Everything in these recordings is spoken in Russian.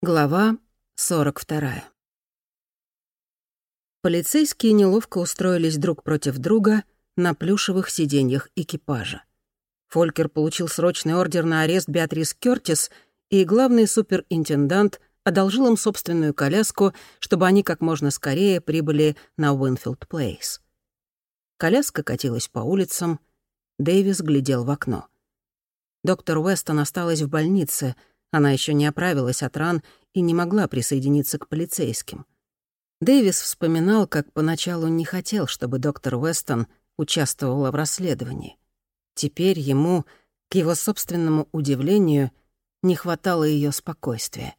Глава 42. Полицейские неловко устроились друг против друга на плюшевых сиденьях экипажа. Фолькер получил срочный ордер на арест Беатрис Кёртис, и главный суперинтендант одолжил им собственную коляску, чтобы они как можно скорее прибыли на Уинфилд Плейс. Коляска катилась по улицам, Дэвис глядел в окно. Доктор Уэстон осталась в больнице — она еще не оправилась от ран и не могла присоединиться к полицейским. Дэвис вспоминал, как поначалу не хотел, чтобы доктор Уэстон участвовала в расследовании. Теперь ему, к его собственному удивлению, не хватало ее спокойствия.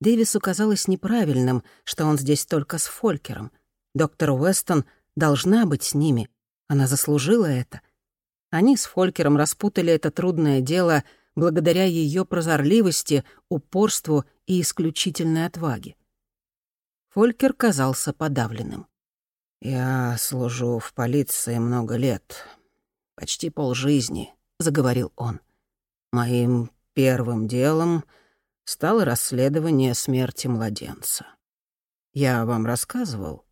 Дэвису казалось неправильным, что он здесь только с Фолькером. Доктор Уэстон должна быть с ними. Она заслужила это. Они с Фолькером распутали это трудное дело — благодаря ее прозорливости, упорству и исключительной отваге. Фолькер казался подавленным. «Я служу в полиции много лет, почти полжизни», — заговорил он. «Моим первым делом стало расследование смерти младенца. Я вам рассказывал?»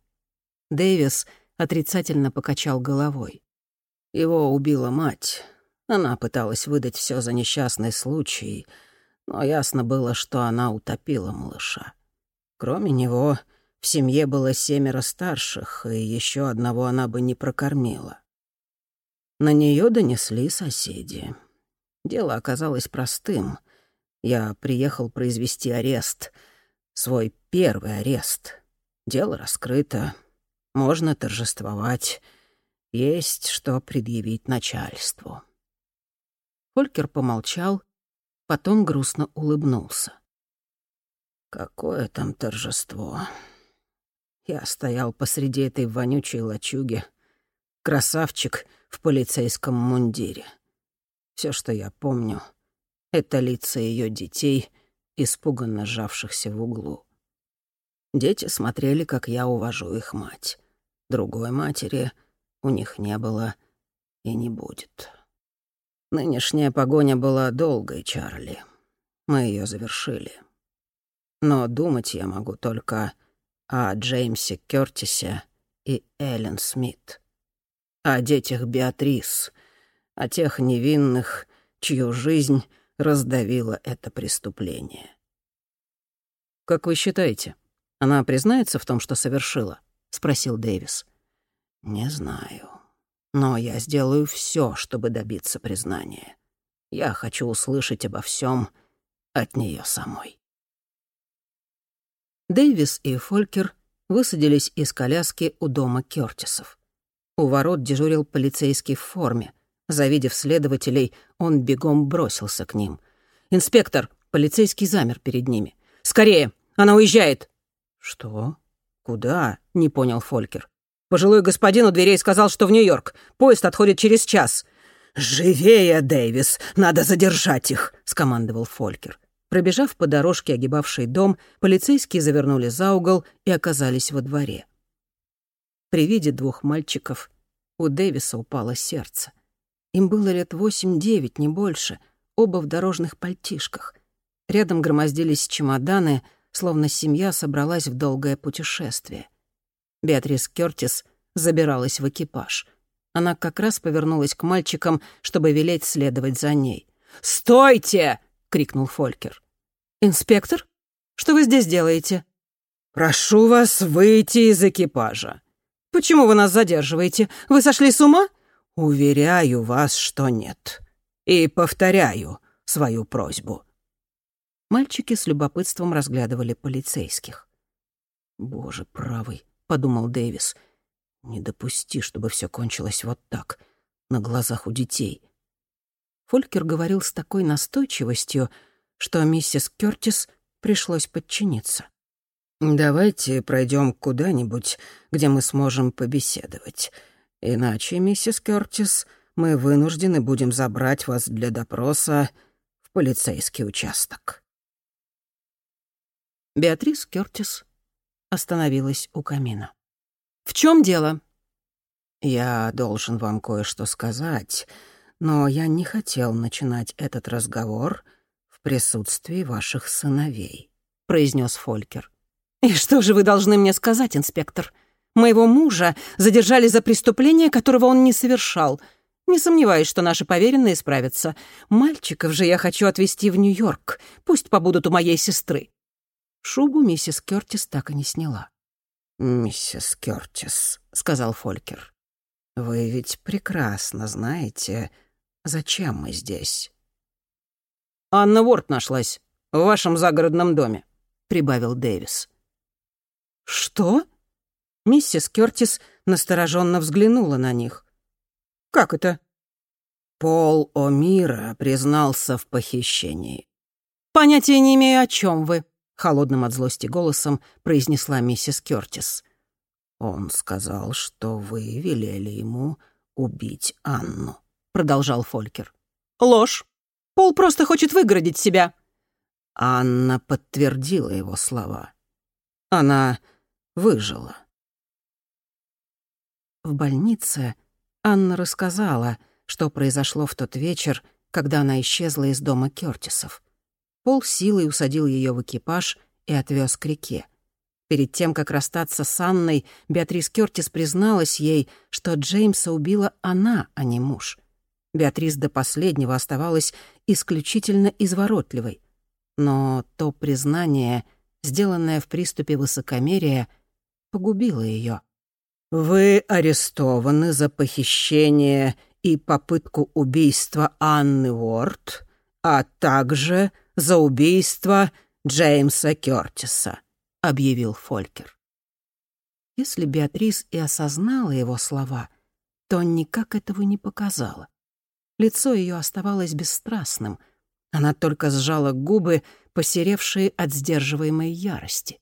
Дэвис отрицательно покачал головой. Его убила мать. Она пыталась выдать все за несчастный случай, но ясно было, что она утопила малыша. Кроме него, в семье было семеро старших, и еще одного она бы не прокормила. На нее донесли соседи. Дело оказалось простым. Я приехал произвести арест. Свой первый арест. Дело раскрыто. Можно торжествовать. Есть что предъявить начальству. Фолькер помолчал, потом грустно улыбнулся. «Какое там торжество!» Я стоял посреди этой вонючей лачуги. Красавчик в полицейском мундире. Все, что я помню, — это лица ее детей, испуганно сжавшихся в углу. Дети смотрели, как я увожу их мать. Другой матери у них не было и не будет. Нынешняя погоня была долгой, Чарли. Мы ее завершили. Но думать я могу только о Джеймсе Кёртисе и Эллен Смит. О детях Беатрис, о тех невинных, чью жизнь раздавило это преступление. «Как вы считаете, она признается в том, что совершила?» — спросил Дэвис. «Не знаю. Но я сделаю все, чтобы добиться признания. Я хочу услышать обо всем от нее самой. Дэвис и Фолькер высадились из коляски у дома Кёртисов. У ворот дежурил полицейский в форме. Завидев следователей, он бегом бросился к ним. «Инспектор!» Полицейский замер перед ними. «Скорее! Она уезжает!» «Что? Куда?» — не понял Фолькер. Пожилой господин у дверей сказал, что в Нью-Йорк. Поезд отходит через час». «Живее, Дэвис! Надо задержать их!» — скомандовал Фолькер. Пробежав по дорожке, огибавшей дом, полицейские завернули за угол и оказались во дворе. При виде двух мальчиков у Дэвиса упало сердце. Им было лет восемь-девять, не больше, оба в дорожных пальтишках. Рядом громоздились чемоданы, словно семья собралась в долгое путешествие. Беатрис Кёртис забиралась в экипаж. Она как раз повернулась к мальчикам, чтобы велеть следовать за ней. «Стойте!» — крикнул Фолькер. «Инспектор? Что вы здесь делаете?» «Прошу вас выйти из экипажа». «Почему вы нас задерживаете? Вы сошли с ума?» «Уверяю вас, что нет. И повторяю свою просьбу». Мальчики с любопытством разглядывали полицейских. «Боже правый, — подумал Дэвис. «Не допусти, чтобы все кончилось вот так, на глазах у детей». Фолькер говорил с такой настойчивостью, что миссис Кёртис пришлось подчиниться. «Давайте пройдем куда-нибудь, где мы сможем побеседовать. Иначе, миссис Кёртис, мы вынуждены будем забрать вас для допроса в полицейский участок». Беатрис Кёртис остановилась у камина. «В чем дело?» «Я должен вам кое-что сказать, но я не хотел начинать этот разговор в присутствии ваших сыновей». — произнес Фолькер. «И что же вы должны мне сказать, инспектор? Моего мужа задержали за преступление, которого он не совершал. Не сомневаюсь, что наши поверенные справятся. Мальчиков же я хочу отвезти в Нью-Йорк. Пусть побудут у моей сестры». Шубу миссис Кёртис так и не сняла. «Миссис Кёртис», — сказал Фолькер, — «вы ведь прекрасно знаете, зачем мы здесь». «Анна Уорд нашлась в вашем загородном доме», — прибавил Дэвис. «Что?» Миссис Кёртис настороженно взглянула на них. «Как это?» Пол О'Мира признался в похищении. «Понятия не имею, о чем вы», — холодным от злости голосом произнесла миссис Кёртис. «Он сказал, что вы велели ему убить Анну», — продолжал Фолькер. «Ложь. Пол просто хочет выгородить себя». Анна подтвердила его слова. Она выжила. В больнице Анна рассказала, что произошло в тот вечер, когда она исчезла из дома Кёртисов. Пол силой усадил ее в экипаж и отвез к реке. Перед тем, как расстаться с Анной, Беатрис Кёртис призналась ей, что Джеймса убила она, а не муж. Беатрис до последнего оставалась исключительно изворотливой. Но то признание, сделанное в приступе высокомерия, погубило ее. «Вы арестованы за похищение и попытку убийства Анны Уорд, а также за убийство Джеймса Кёртиса», — объявил Фолькер. Если Беатрис и осознала его слова, то никак этого не показала. Лицо ее оставалось бесстрастным. Она только сжала губы, посеревшие от сдерживаемой ярости.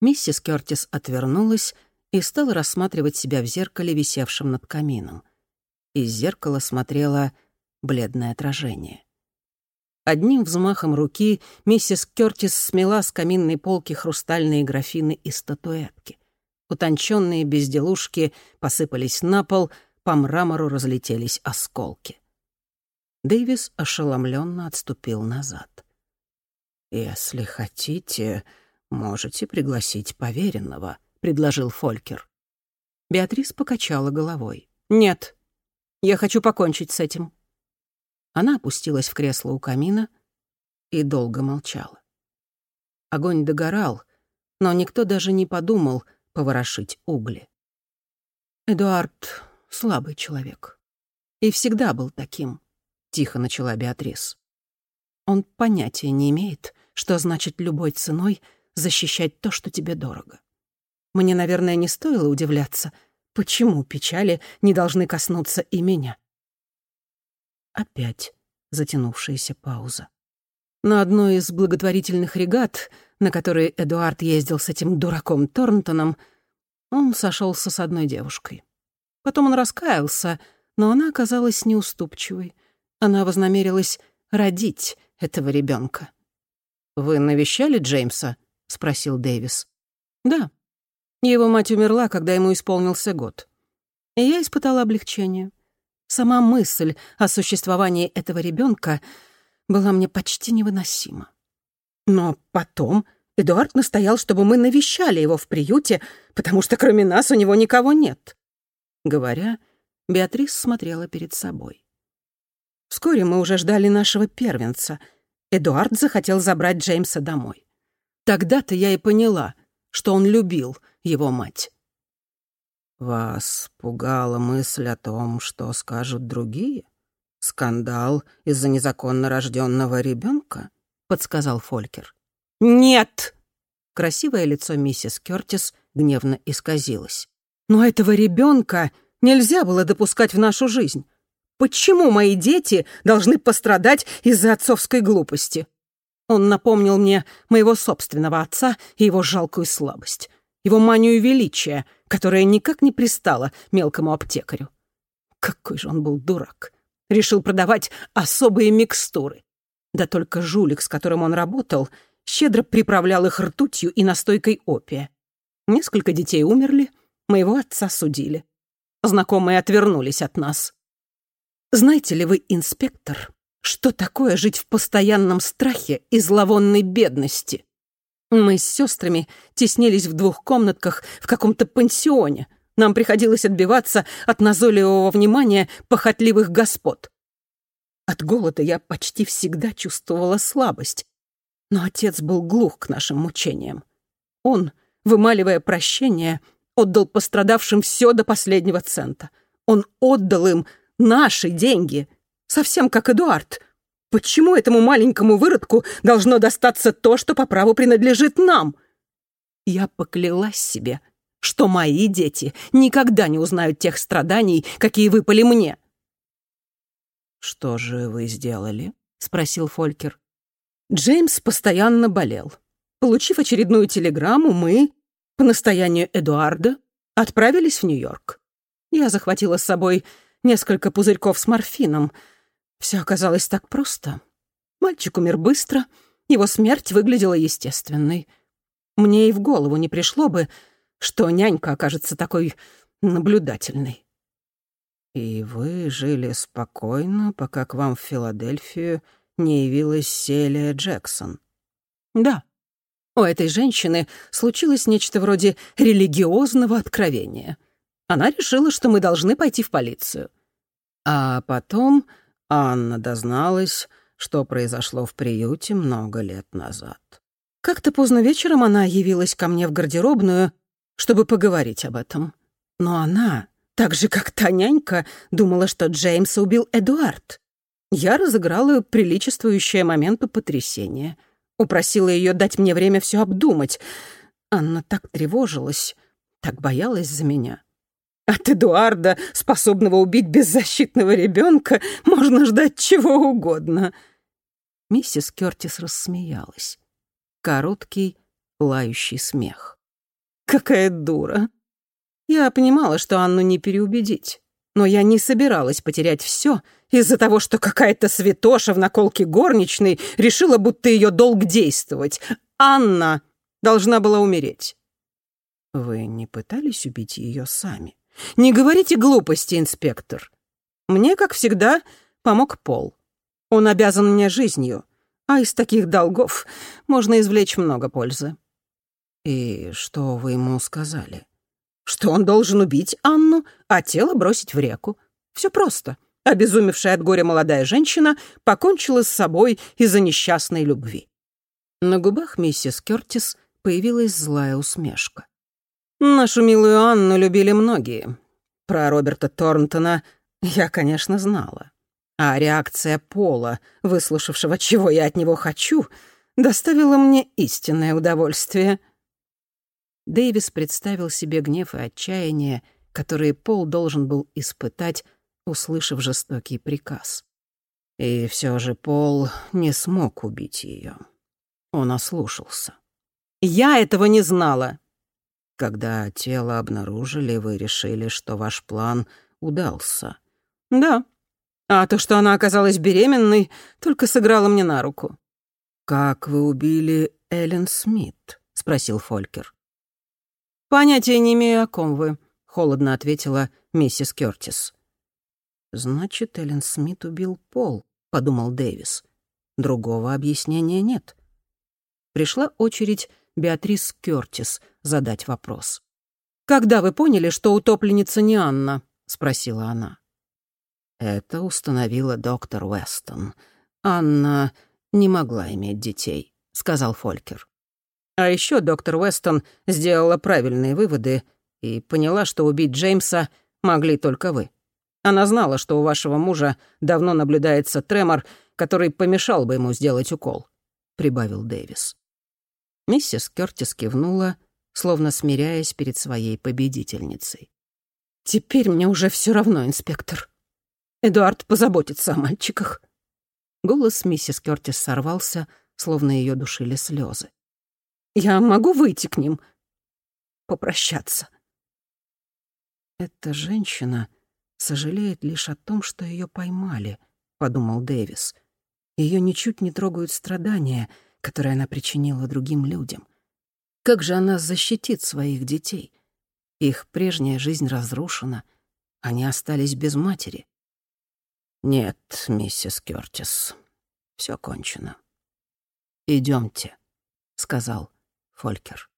Миссис Кёртис отвернулась и стала рассматривать себя в зеркале, висевшем над камином. Из зеркала смотрело бледное отражение. Одним взмахом руки миссис Кёртис смела с каминной полки хрустальные графины и статуэтки. Утонченные безделушки посыпались на пол, по мрамору разлетелись осколки. Дэвис ошеломленно отступил назад. «Если хотите, можете пригласить поверенного», — предложил Фолькер. Беатрис покачала головой. «Нет, я хочу покончить с этим». Она опустилась в кресло у камина и долго молчала. Огонь догорал, но никто даже не подумал поворошить угли. «Эдуард — слабый человек. И всегда был таким», — тихо начала Беатрис. «Он понятия не имеет, что значит любой ценой защищать то, что тебе дорого. Мне, наверное, не стоило удивляться, почему печали не должны коснуться и меня. Опять затянувшаяся пауза. На одной из благотворительных регат, на которые Эдуард ездил с этим дураком Торнтоном, он сошелся с одной девушкой. Потом он раскаялся, но она оказалась неуступчивой. Она вознамерилась родить этого ребенка. «Вы навещали Джеймса?» — спросил Дэвис. «Да. Его мать умерла, когда ему исполнился год. И я испытала облегчение. Сама мысль о существовании этого ребенка была мне почти невыносима. Но потом Эдуард настоял, чтобы мы навещали его в приюте, потому что кроме нас у него никого нет. Говоря, Беатрис смотрела перед собой. Вскоре мы уже ждали нашего первенца. Эдуард захотел забрать Джеймса домой. Тогда-то я и поняла, что он любил его мать. «Вас пугала мысль о том, что скажут другие? Скандал из-за незаконно рожденного ребенка? подсказал Фолькер. «Нет!» Красивое лицо миссис Кёртис гневно исказилось. «Но этого ребенка нельзя было допускать в нашу жизнь. Почему мои дети должны пострадать из-за отцовской глупости?» Он напомнил мне моего собственного отца и его жалкую слабость его манию величия, которая никак не пристала мелкому аптекарю. Какой же он был дурак. Решил продавать особые микстуры. Да только жулик, с которым он работал, щедро приправлял их ртутью и настойкой опия. Несколько детей умерли, моего отца судили. Знакомые отвернулись от нас. Знаете ли вы, инспектор, что такое жить в постоянном страхе и зловонной бедности? Мы с сестрами теснились в двух комнатках в каком-то пансионе. Нам приходилось отбиваться от назойливого внимания похотливых господ. От голода я почти всегда чувствовала слабость. Но отец был глух к нашим мучениям. Он, вымаливая прощение, отдал пострадавшим все до последнего цента. Он отдал им наши деньги, совсем как Эдуард. Почему этому маленькому выродку должно достаться то, что по праву принадлежит нам? Я поклялась себе, что мои дети никогда не узнают тех страданий, какие выпали мне. «Что же вы сделали?» — спросил Фолькер. Джеймс постоянно болел. Получив очередную телеграмму, мы, по настоянию Эдуарда, отправились в Нью-Йорк. Я захватила с собой несколько пузырьков с морфином. Все оказалось так просто. Мальчик умер быстро, его смерть выглядела естественной. Мне и в голову не пришло бы, что нянька окажется такой наблюдательной. «И вы жили спокойно, пока к вам в Филадельфию не явилась Селия Джексон?» «Да. У этой женщины случилось нечто вроде религиозного откровения. Она решила, что мы должны пойти в полицию. А потом Анна дозналась, что произошло в приюте много лет назад. Как-то поздно вечером она явилась ко мне в гардеробную, чтобы поговорить об этом. Но она так же, как та нянька, думала, что Джеймса убил Эдуард. Я разыграла приличествующее моменту потрясение. Упросила ее дать мне время все обдумать. Анна так тревожилась, так боялась за меня. От Эдуарда, способного убить беззащитного ребенка, можно ждать чего угодно. Миссис Кёртис рассмеялась. Короткий, лающий смех. «Какая дура! Я понимала, что Анну не переубедить. Но я не собиралась потерять все из-за того, что какая-то святоша в наколке горничной решила, будто ее долг действовать. Анна должна была умереть. Вы не пытались убить ее сами? Не говорите глупости, инспектор. Мне, как всегда, помог Пол. Он обязан мне жизнью, а из таких долгов можно извлечь много пользы. И что вы ему сказали? что он должен убить Анну, а тело бросить в реку. Все просто. Обезумевшая от горя молодая женщина покончила с собой из-за несчастной любви. На губах миссис Кёртис появилась злая усмешка. Нашу милую Анну любили многие. Про Роберта Торнтона я, конечно, знала. А реакция Пола, выслушавшего, чего я от него хочу, доставила мне истинное удовольствие — Дэвис представил себе гнев и отчаяние, которые Пол должен был испытать, услышав жестокий приказ. И все же Пол не смог убить ее. Он ослушался. «Я этого не знала!» Когда тело обнаружили, вы решили, что ваш план удался. «Да. А то, что она оказалась беременной, только сыграло мне на руку». «Как вы убили Эллен Смит?» — спросил Фолькер. «Понятия не имею, о ком вы», — холодно ответила миссис Кёртис. «Значит, Эллен Смит убил Пол», — подумал Дэвис. «Другого объяснения нет». Пришла очередь Беатрис Кёртис задать вопрос. «Когда вы поняли, что утопленница не Анна?» — спросила она. Это установила доктор Уэстон. Анна не могла иметь детей, — сказал Фолькер. А еще доктор Уэстон сделала правильные выводы и поняла, что убить Джеймса могли только вы. Она знала, что у вашего мужа давно наблюдается тремор, который помешал бы ему сделать укол», — прибавил Дэвис. Миссис Кёртис кивнула, словно смиряясь перед своей победительницей. «Теперь мне уже все равно, инспектор. Эдуард позаботится о мальчиках». Голос миссис Кёртис сорвался, словно ее душили слезы. Я могу выйти к ним, попрощаться. Эта женщина сожалеет лишь о том, что ее поймали, подумал Дэвис. Ее ничуть не трогают страдания, которые она причинила другим людям. Как же она защитит своих детей? Их прежняя жизнь разрушена, они остались без матери. Нет, миссис Кёртис, все кончено. Идемте, сказал Фолькер.